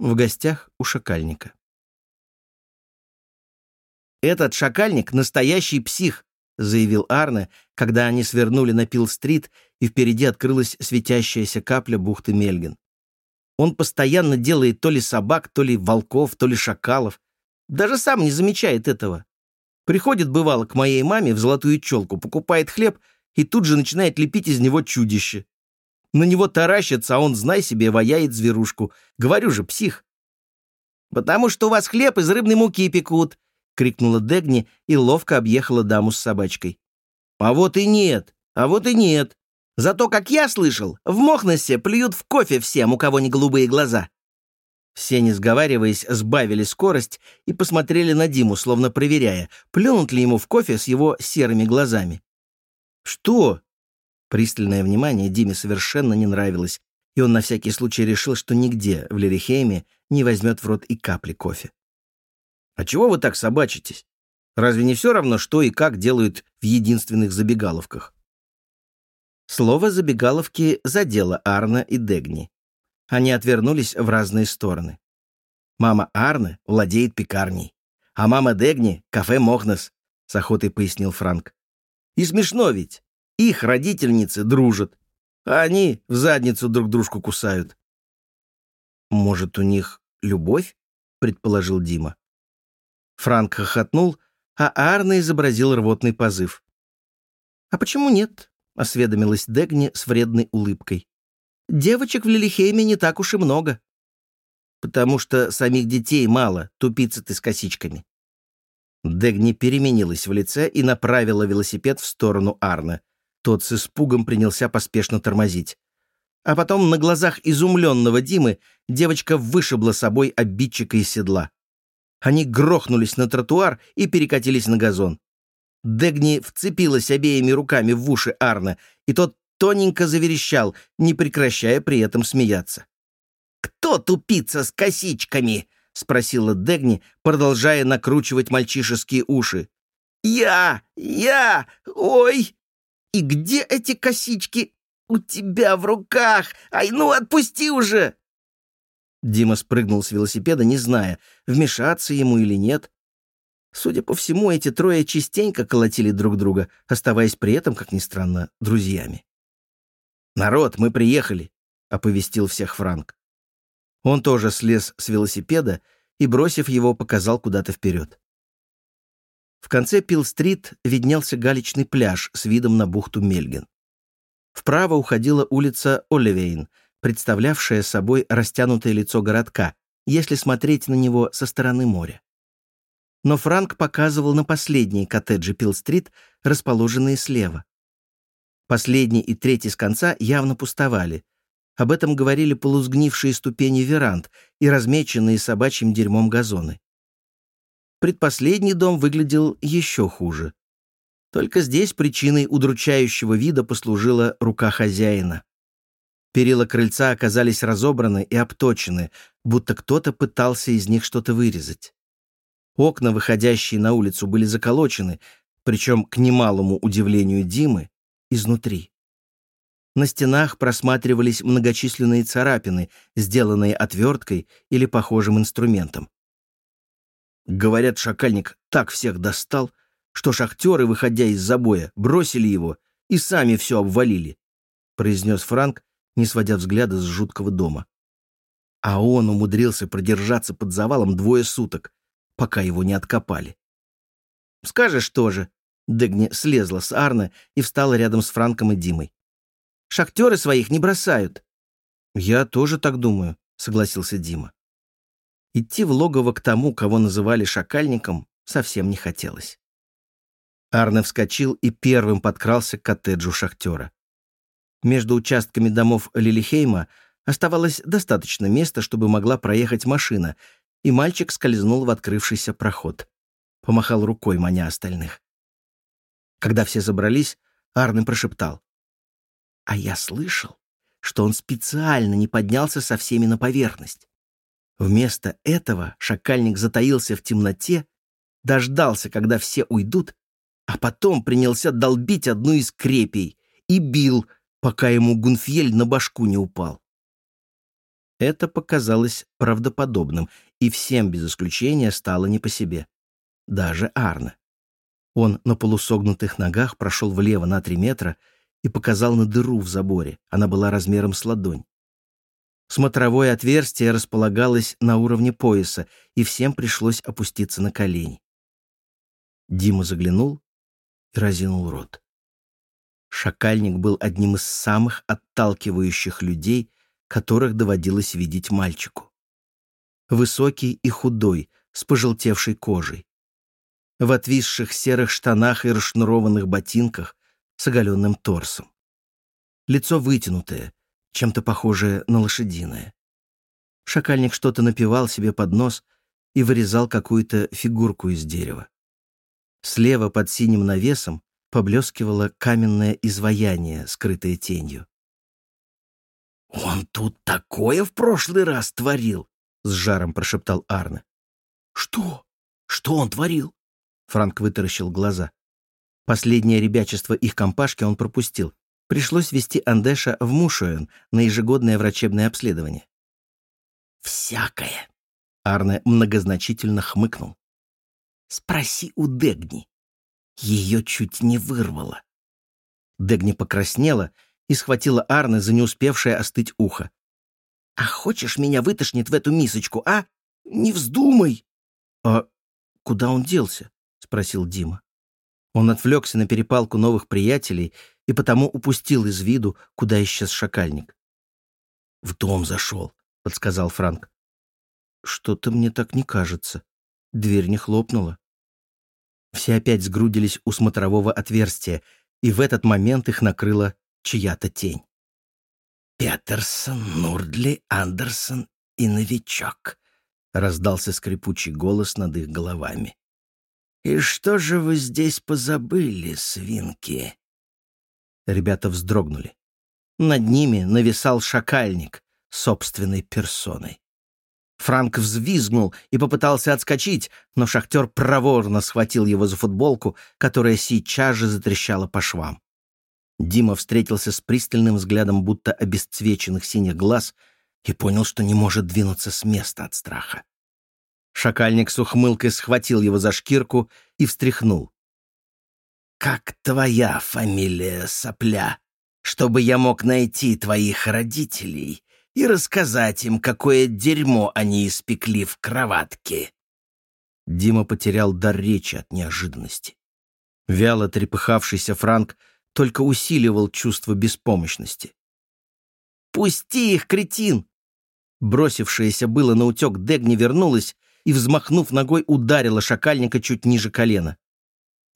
в гостях у шакальника. «Этот шакальник — настоящий псих», — заявил Арне, когда они свернули на Пил-стрит, и впереди открылась светящаяся капля бухты Мельген. «Он постоянно делает то ли собак, то ли волков, то ли шакалов. Даже сам не замечает этого. Приходит, бывало, к моей маме в золотую челку, покупает хлеб и тут же начинает лепить из него чудище. На него таращится, а он, знай себе, ваяет зверушку. Говорю же, псих. «Потому что у вас хлеб из рыбной муки пекут», — крикнула Дегни и ловко объехала даму с собачкой. «А вот и нет, а вот и нет. Зато, как я слышал, в Мохнасе плюют в кофе всем, у кого не голубые глаза». Все, не сговариваясь, сбавили скорость и посмотрели на Диму, словно проверяя, плюнут ли ему в кофе с его серыми глазами. «Что?» Пристальное внимание Диме совершенно не нравилось, и он на всякий случай решил, что нигде в Лерихейме не возьмет в рот и капли кофе. «А чего вы так собачитесь? Разве не все равно, что и как делают в единственных забегаловках?» Слово «забегаловки» задело Арна и Дегни. Они отвернулись в разные стороны. Мама Арны владеет пекарней, а мама Дегни — кафе Мохнес, — с охотой пояснил Франк. И смешно ведь. Их родительницы дружат, а они в задницу друг дружку кусают. «Может, у них любовь?» — предположил Дима. Франк хохотнул, а Арна изобразил рвотный позыв. «А почему нет?» — осведомилась Дегни с вредной улыбкой. «Девочек в Лилихейме не так уж и много». «Потому что самих детей мало, тупицы ты с косичками». Дегни переменилась в лице и направила велосипед в сторону Арна. Тот с испугом принялся поспешно тормозить. А потом на глазах изумленного Димы девочка вышибла собой обидчика из седла. Они грохнулись на тротуар и перекатились на газон. Дегни вцепилась обеими руками в уши Арна, и тот тоненько заверещал, не прекращая при этом смеяться. «Кто тупица с косичками?» — спросила Дегни, продолжая накручивать мальчишеские уши. «Я! Я! Ой!» И где эти косички? У тебя в руках! Ай, ну отпусти уже!» Дима спрыгнул с велосипеда, не зная, вмешаться ему или нет. Судя по всему, эти трое частенько колотили друг друга, оставаясь при этом, как ни странно, друзьями. «Народ, мы приехали!» — оповестил всех Франк. Он тоже слез с велосипеда и, бросив его, показал куда-то вперед. В конце Пил-стрит виднелся галечный пляж с видом на бухту Мельген. Вправо уходила улица Оливейн, представлявшая собой растянутое лицо городка, если смотреть на него со стороны моря. Но Франк показывал на последние коттеджи Пил-стрит, расположенные слева. Последний и третий с конца явно пустовали. Об этом говорили полузгнившие ступени веранд и размеченные собачьим дерьмом газоны. Предпоследний дом выглядел еще хуже. Только здесь причиной удручающего вида послужила рука хозяина. Перила крыльца оказались разобраны и обточены, будто кто-то пытался из них что-то вырезать. Окна, выходящие на улицу, были заколочены, причем, к немалому удивлению Димы, изнутри. На стенах просматривались многочисленные царапины, сделанные отверткой или похожим инструментом. Говорят, шакальник так всех достал, что шахтеры, выходя из забоя, бросили его и сами все обвалили, произнес Франк, не сводя взгляда с жуткого дома. А он умудрился продержаться под завалом двое суток, пока его не откопали. «Скажешь тоже», — Дегни слезла с Арна и встала рядом с Франком и Димой. «Шахтеры своих не бросают». «Я тоже так думаю», — согласился Дима. Идти в логово к тому, кого называли шакальником, совсем не хотелось. Арне вскочил и первым подкрался к коттеджу шахтера. Между участками домов Лилихейма оставалось достаточно места, чтобы могла проехать машина, и мальчик скользнул в открывшийся проход. Помахал рукой, маня остальных. Когда все забрались, Арне прошептал. «А я слышал, что он специально не поднялся со всеми на поверхность. Вместо этого шакальник затаился в темноте, дождался, когда все уйдут, а потом принялся долбить одну из крепей и бил, пока ему Гунфьель на башку не упал. Это показалось правдоподобным, и всем без исключения стало не по себе. Даже Арне. Он на полусогнутых ногах прошел влево на три метра и показал на дыру в заборе. Она была размером с ладонь. Смотровое отверстие располагалось на уровне пояса, и всем пришлось опуститься на колени. Дима заглянул и разинул рот. Шакальник был одним из самых отталкивающих людей, которых доводилось видеть мальчику. Высокий и худой, с пожелтевшей кожей. В отвисших серых штанах и расшнурованных ботинках с оголенным торсом. Лицо вытянутое, чем-то похожее на лошадиное. Шакальник что-то напевал себе под нос и вырезал какую-то фигурку из дерева. Слева под синим навесом поблескивало каменное изваяние, скрытое тенью. «Он тут такое в прошлый раз творил!» — с жаром прошептал Арне. «Что? Что он творил?» Франк вытаращил глаза. Последнее ребячество их компашки он пропустил. Пришлось вести Андеша в Мушуэн на ежегодное врачебное обследование. «Всякое!» Арне многозначительно хмыкнул. «Спроси у Дегни. Ее чуть не вырвало». Дегни покраснела и схватила Арне за не успевшее остыть ухо. «А хочешь, меня вытошнит в эту мисочку, а? Не вздумай!» «А куда он делся?» — спросил Дима. Он отвлекся на перепалку новых приятелей и потому упустил из виду, куда исчез шакальник. «В дом зашел», — подсказал Франк. «Что-то мне так не кажется. Дверь не хлопнула». Все опять сгрудились у смотрового отверстия, и в этот момент их накрыла чья-то тень. «Петерсон, Нурдли, Андерсон и новичок», — раздался скрипучий голос над их головами. «И что же вы здесь позабыли, свинки?» Ребята вздрогнули. Над ними нависал шакальник собственной персоной. Франк взвизгнул и попытался отскочить, но шахтер проворно схватил его за футболку, которая сейчас же затрещала по швам. Дима встретился с пристальным взглядом будто обесцвеченных синих глаз и понял, что не может двинуться с места от страха. Шакальник с ухмылкой схватил его за шкирку и встряхнул. «Как твоя фамилия, сопля? Чтобы я мог найти твоих родителей и рассказать им, какое дерьмо они испекли в кроватке». Дима потерял дар речи от неожиданности. Вяло трепыхавшийся Франк только усиливал чувство беспомощности. «Пусти их, кретин!» Бросившаяся было на утек Дегни вернулась и, взмахнув ногой, ударила шакальника чуть ниже колена.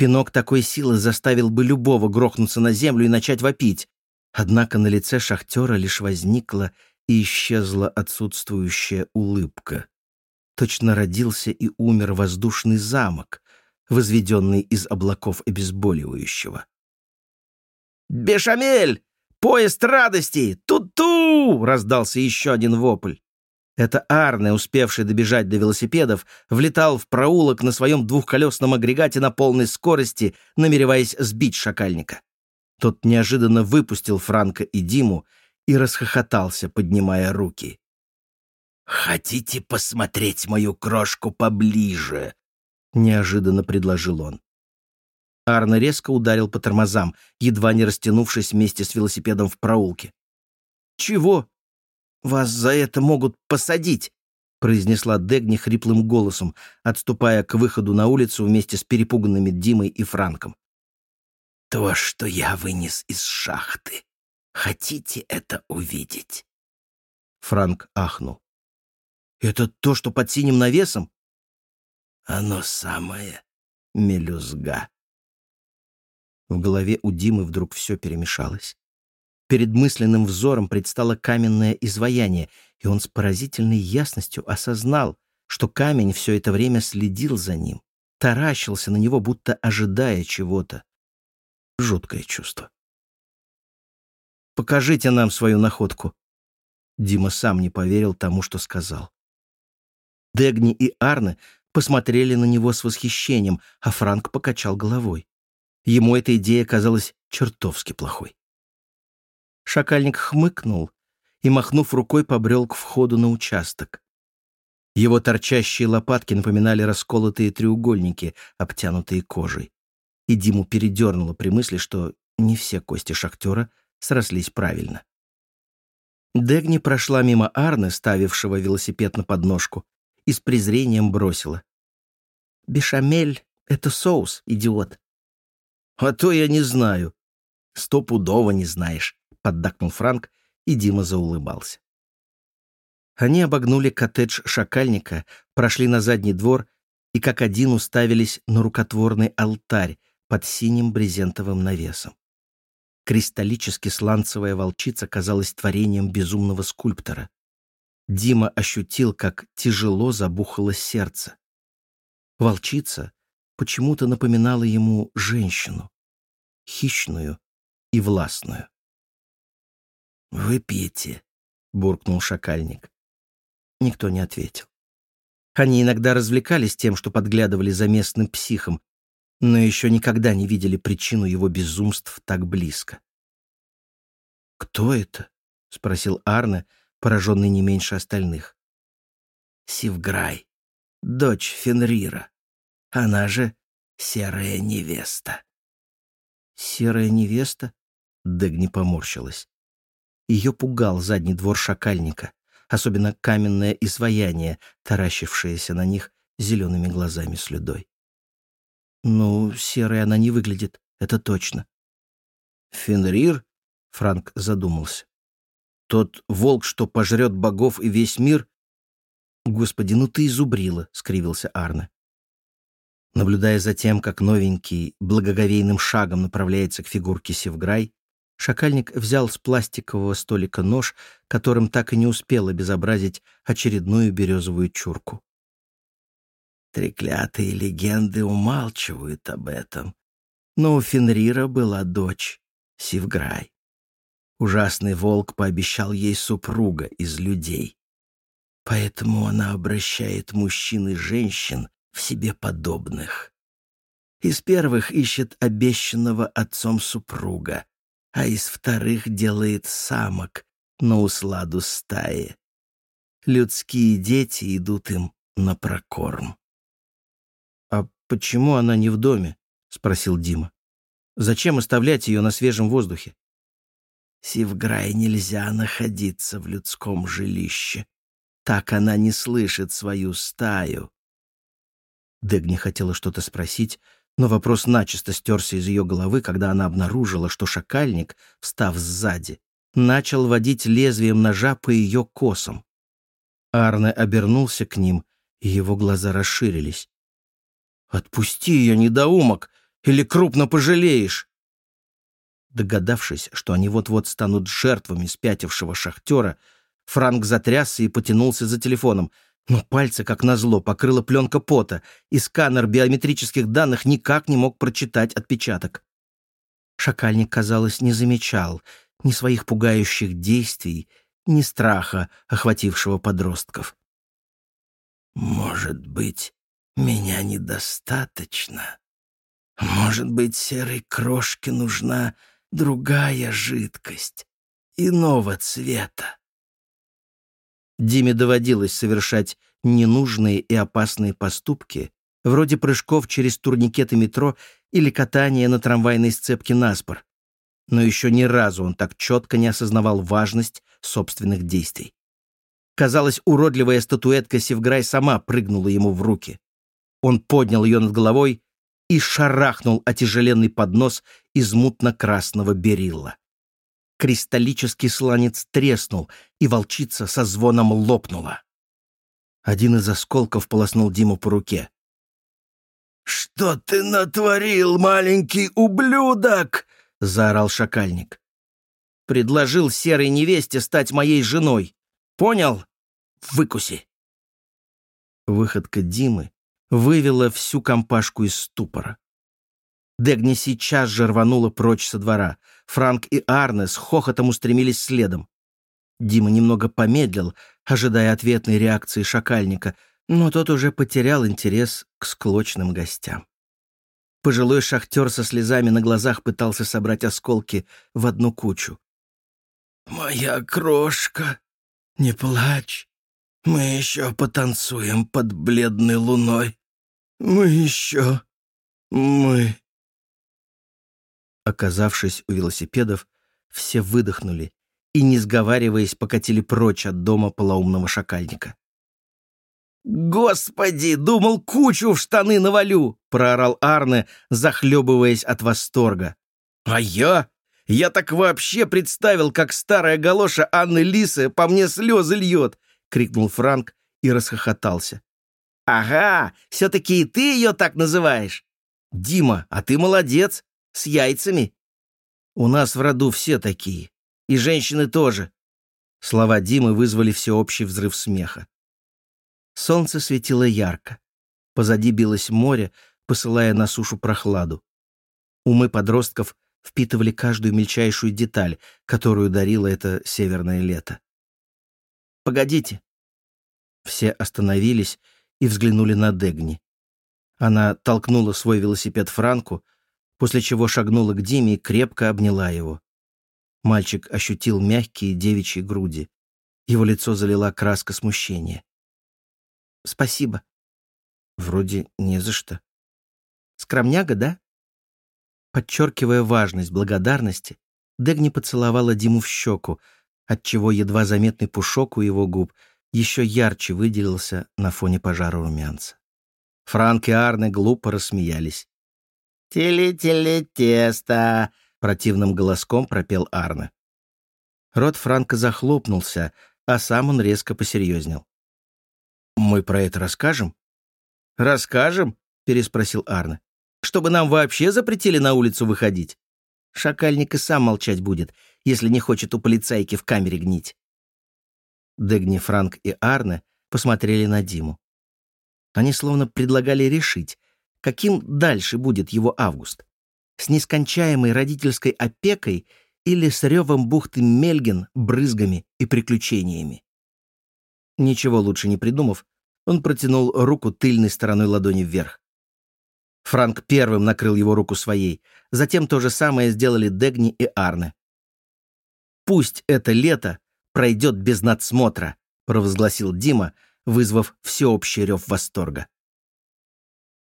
Пинок такой силы заставил бы любого грохнуться на землю и начать вопить. Однако на лице шахтера лишь возникла и исчезла отсутствующая улыбка. Точно родился и умер воздушный замок, возведенный из облаков обезболивающего. «Бешамель! Поезд радости! Ту-ту!» — раздался еще один вопль. Это Арне, успевший добежать до велосипедов, влетал в проулок на своем двухколесном агрегате на полной скорости, намереваясь сбить шакальника. Тот неожиданно выпустил Франка и Диму и расхохотался, поднимая руки. «Хотите посмотреть мою крошку поближе?» — неожиданно предложил он. Арне резко ударил по тормозам, едва не растянувшись вместе с велосипедом в проулке. «Чего?» «Вас за это могут посадить», — произнесла Дегни хриплым голосом, отступая к выходу на улицу вместе с перепуганными Димой и Франком. «То, что я вынес из шахты. Хотите это увидеть?» Франк ахнул. «Это то, что под синим навесом?» «Оно самое, мелюзга». В голове у Димы вдруг все перемешалось. Перед мысленным взором предстало каменное изваяние, и он с поразительной ясностью осознал, что камень все это время следил за ним, таращился на него, будто ожидая чего-то. Жуткое чувство. «Покажите нам свою находку». Дима сам не поверил тому, что сказал. Дегни и Арне посмотрели на него с восхищением, а Франк покачал головой. Ему эта идея казалась чертовски плохой. Шакальник хмыкнул и, махнув рукой, побрел к входу на участок. Его торчащие лопатки напоминали расколотые треугольники, обтянутые кожей. И Диму передернуло при мысли, что не все кости шахтера срослись правильно. Дегни прошла мимо Арны, ставившего велосипед на подножку, и с презрением бросила. «Бешамель — это соус, идиот». «А то я не знаю». «Стопудово не знаешь», — поддакнул Франк, и Дима заулыбался. Они обогнули коттедж шакальника, прошли на задний двор и как один уставились на рукотворный алтарь под синим брезентовым навесом. Кристаллически-сланцевая волчица казалась творением безумного скульптора. Дима ощутил, как тяжело забухало сердце. Волчица почему-то напоминала ему женщину, хищную и властную. «Выпейте», — буркнул шакальник. Никто не ответил. Они иногда развлекались тем, что подглядывали за местным психом, но еще никогда не видели причину его безумств так близко. «Кто это?» — спросил Арне, пораженный не меньше остальных. «Сивграй, дочь Фенрира. Она же серая невеста». «Серая невеста?» — Дегни поморщилась. Ее пугал задний двор шакальника особенно каменное изваяние, таращившееся на них зелеными глазами слюдой. «Ну, серой она не выглядит, это точно». «Фенрир?» — Франк задумался. «Тот волк, что пожрет богов и весь мир?» «Господи, ну ты изубрила!» — скривился Арне. Наблюдая за тем, как новенький благоговейным шагом направляется к фигурке Севграй, Шакальник взял с пластикового столика нож, которым так и не успел обезобразить очередную березовую чурку. Треклятые легенды умалчивают об этом. Но у Фенрира была дочь, Сивграй. Ужасный волк пообещал ей супруга из людей. Поэтому она обращает мужчин и женщин в себе подобных. Из первых ищет обещанного отцом супруга, а из вторых делает самок на усладу стаи. Людские дети идут им на прокорм. «А почему она не в доме?» — спросил Дима. «Зачем оставлять ее на свежем воздухе?» Сивграй нельзя находиться в людском жилище. Так она не слышит свою стаю. Дегни хотела что-то спросить, но вопрос начисто стерся из ее головы, когда она обнаружила, что шакальник, встав сзади, начал водить лезвием ножа по ее косам. Арне обернулся к ним, и его глаза расширились. «Отпусти ее, недоумок, или крупно пожалеешь!» Догадавшись, что они вот-вот станут жертвами спятившего шахтера, Франк затрясся и потянулся за телефоном — но пальцы, как назло, покрыла пленка пота, и сканер биометрических данных никак не мог прочитать отпечаток. Шакальник, казалось, не замечал ни своих пугающих действий, ни страха, охватившего подростков. «Может быть, меня недостаточно? Может быть, серой крошке нужна другая жидкость, иного цвета?» Диме доводилось совершать ненужные и опасные поступки, вроде прыжков через турникеты метро или катания на трамвайной сцепке наспор. Но еще ни разу он так четко не осознавал важность собственных действий. Казалось, уродливая статуэтка Севграй сама прыгнула ему в руки. Он поднял ее над головой и шарахнул отяжеленный поднос из мутно-красного берилла. Кристаллический сланец треснул, и волчица со звоном лопнула. Один из осколков полоснул Диму по руке. «Что ты натворил, маленький ублюдок?» — заорал шакальник. «Предложил серой невесте стать моей женой. Понял? Выкуси!» Выходка Димы вывела всю компашку из ступора. Дегни сейчас же рванула прочь со двора. Франк и Арне с хохотом устремились следом. Дима немного помедлил, ожидая ответной реакции шакальника, но тот уже потерял интерес к склочным гостям. Пожилой шахтер со слезами на глазах пытался собрать осколки в одну кучу. «Моя крошка, не плачь. Мы еще потанцуем под бледной луной. Мы еще... Мы...» Оказавшись у велосипедов, все выдохнули и, не сговариваясь, покатили прочь от дома полоумного шакальника. «Господи, думал, кучу в штаны навалю!» — проорал Арне, захлебываясь от восторга. «А я? Я так вообще представил, как старая галоша Анны Лисы по мне слезы льет!» — крикнул Франк и расхохотался. «Ага, все-таки и ты ее так называешь!» «Дима, а ты молодец! С яйцами!» «У нас в роду все такие. И женщины тоже!» Слова Димы вызвали всеобщий взрыв смеха. Солнце светило ярко. Позади билось море, посылая на сушу прохладу. Умы подростков впитывали каждую мельчайшую деталь, которую дарило это северное лето. «Погодите!» Все остановились и взглянули на Дегни. Она толкнула свой велосипед Франку, после чего шагнула к Диме и крепко обняла его. Мальчик ощутил мягкие девичьи груди. Его лицо залила краска смущения. Спасибо. Вроде не за что. Скромняга, да? Подчеркивая важность благодарности, Дегни поцеловала Диму в щеку, отчего едва заметный пушок у его губ еще ярче выделился на фоне пожара румянца. Франк и Арне глупо рассмеялись. «Теле-теле-тесто!» — противным голоском пропел Арне. Рот Франка захлопнулся, а сам он резко посерьезнел. «Мы про это расскажем?» «Расскажем?» — переспросил Арне. «Чтобы нам вообще запретили на улицу выходить?» Шакальник и сам молчать будет, если не хочет у полицайки в камере гнить. Дегни, Франк и Арне посмотрели на Диму. Они словно предлагали решить, каким дальше будет его август. С нескончаемой родительской опекой или с ревом бухты Мельген, брызгами и приключениями. Ничего лучше не придумав, он протянул руку тыльной стороной ладони вверх. Франк первым накрыл его руку своей, затем то же самое сделали Дегни и Арне. «Пусть это лето пройдет без надсмотра», — провозгласил Дима, вызвав всеобщий рев восторга.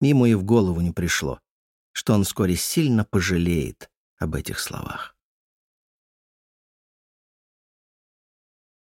Ему и в голову не пришло, что он вскоре сильно пожалеет об этих словах.